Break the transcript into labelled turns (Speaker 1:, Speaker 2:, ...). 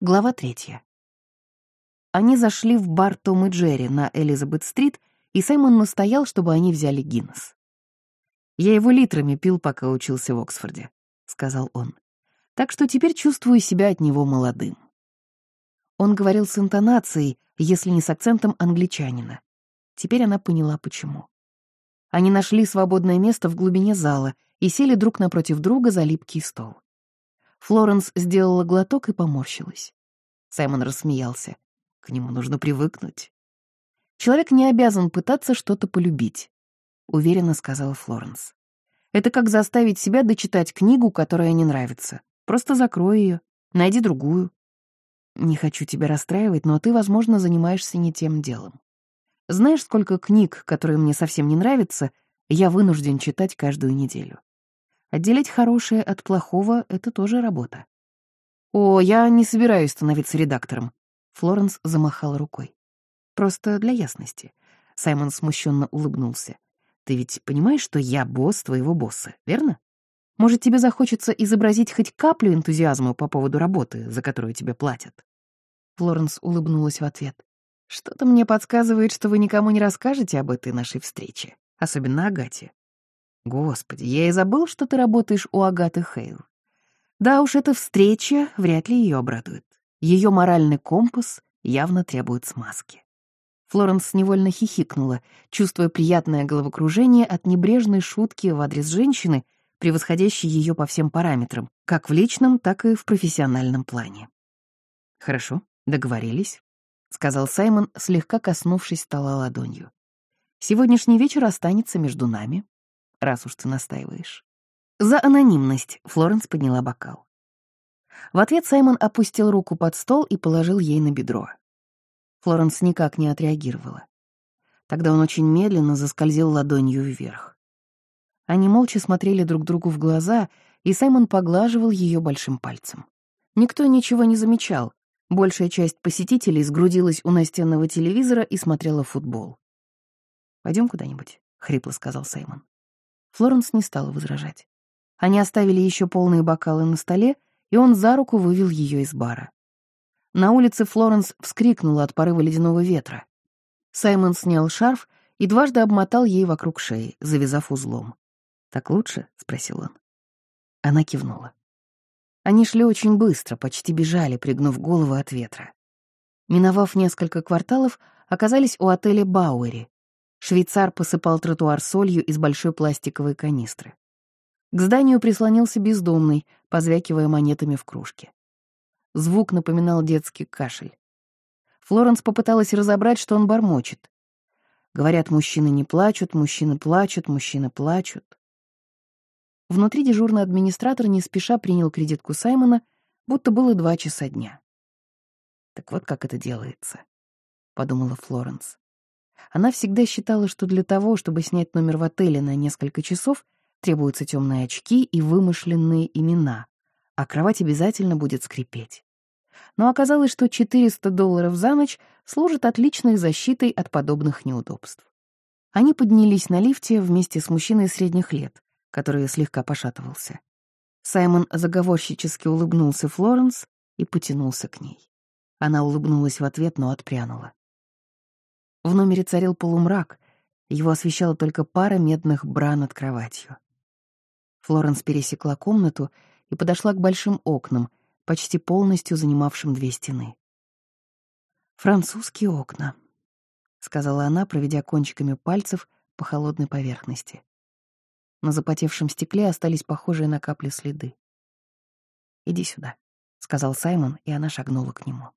Speaker 1: Глава третья. Они зашли в бар Том и Джерри на Элизабет-стрит, и Саймон настоял, чтобы они взяли Гиннес. «Я его литрами пил, пока учился в Оксфорде», — сказал он. «Так что теперь чувствую себя от него молодым». Он говорил с интонацией, если не с акцентом англичанина. Теперь она поняла, почему. Они нашли свободное место в глубине зала и сели друг напротив друга за липкий стол. Флоренс сделала глоток и поморщилась. Саймон рассмеялся. К нему нужно привыкнуть. Человек не обязан пытаться что-то полюбить, уверенно сказала Флоренс. Это как заставить себя дочитать книгу, которая не нравится. Просто закрой ее, найди другую. Не хочу тебя расстраивать, но ты, возможно, занимаешься не тем делом. Знаешь, сколько книг, которые мне совсем не нравятся, я вынужден читать каждую неделю. Отделять хорошее от плохого — это тоже работа. «О, я не собираюсь становиться редактором», — Флоренс замахала рукой. «Просто для ясности». Саймон смущенно улыбнулся. «Ты ведь понимаешь, что я босс твоего босса, верно? Может, тебе захочется изобразить хоть каплю энтузиазма по поводу работы, за которую тебе платят?» Флоренс улыбнулась в ответ. «Что-то мне подсказывает, что вы никому не расскажете об этой нашей встрече, особенно Агате. Господи, я и забыл, что ты работаешь у Агаты Хейл. Да уж, эта встреча вряд ли ее обрадует. Ее моральный компас явно требует смазки. Флоренс невольно хихикнула, чувствуя приятное головокружение от небрежной шутки в адрес женщины, превосходящей ее по всем параметрам, как в личном, так и в профессиональном плане. «Хорошо, договорились», — сказал Саймон, слегка коснувшись стола ладонью. «Сегодняшний вечер останется между нами, раз уж ты настаиваешь. За анонимность Флоренс подняла бокал. В ответ Саймон опустил руку под стол и положил ей на бедро. Флоренс никак не отреагировала. Тогда он очень медленно заскользил ладонью вверх. Они молча смотрели друг другу в глаза, и Саймон поглаживал ее большим пальцем. Никто ничего не замечал. Большая часть посетителей сгрудилась у настенного телевизора и смотрела футбол. Пойдем куда-нибудь», — хрипло сказал Саймон. Флоренс не стала возражать. Они оставили еще полные бокалы на столе, и он за руку вывел ее из бара. На улице Флоренс вскрикнула от порыва ледяного ветра. Саймон снял шарф и дважды обмотал ей вокруг шеи, завязав узлом. «Так лучше?» — спросил он. Она кивнула. Они шли очень быстро, почти бежали, пригнув головы от ветра. Миновав несколько кварталов, оказались у отеля Бауэри, Швейцар посыпал тротуар солью из большой пластиковой канистры. К зданию прислонился бездомный, позвякивая монетами в кружке. Звук напоминал детский кашель. Флоренс попыталась разобрать, что он бормочет. Говорят, мужчины не плачут, мужчины плачут, мужчины плачут. Внутри дежурный администратор не спеша принял кредитку Саймона, будто было два часа дня. «Так вот как это делается», — подумала Флоренс. Она всегда считала, что для того, чтобы снять номер в отеле на несколько часов, требуются темные очки и вымышленные имена, а кровать обязательно будет скрипеть. Но оказалось, что 400 долларов за ночь служат отличной защитой от подобных неудобств. Они поднялись на лифте вместе с мужчиной средних лет, который слегка пошатывался. Саймон заговорщически улыбнулся Флоренс и потянулся к ней. Она улыбнулась в ответ, но отпрянула. В номере царил полумрак, его освещала только пара медных бра над кроватью. Флоренс пересекла комнату и подошла к большим окнам, почти полностью занимавшим две стены. «Французские окна», — сказала она, проведя кончиками пальцев по холодной поверхности. На запотевшем стекле остались похожие на капли следы. «Иди сюда», — сказал Саймон, и она шагнула к нему.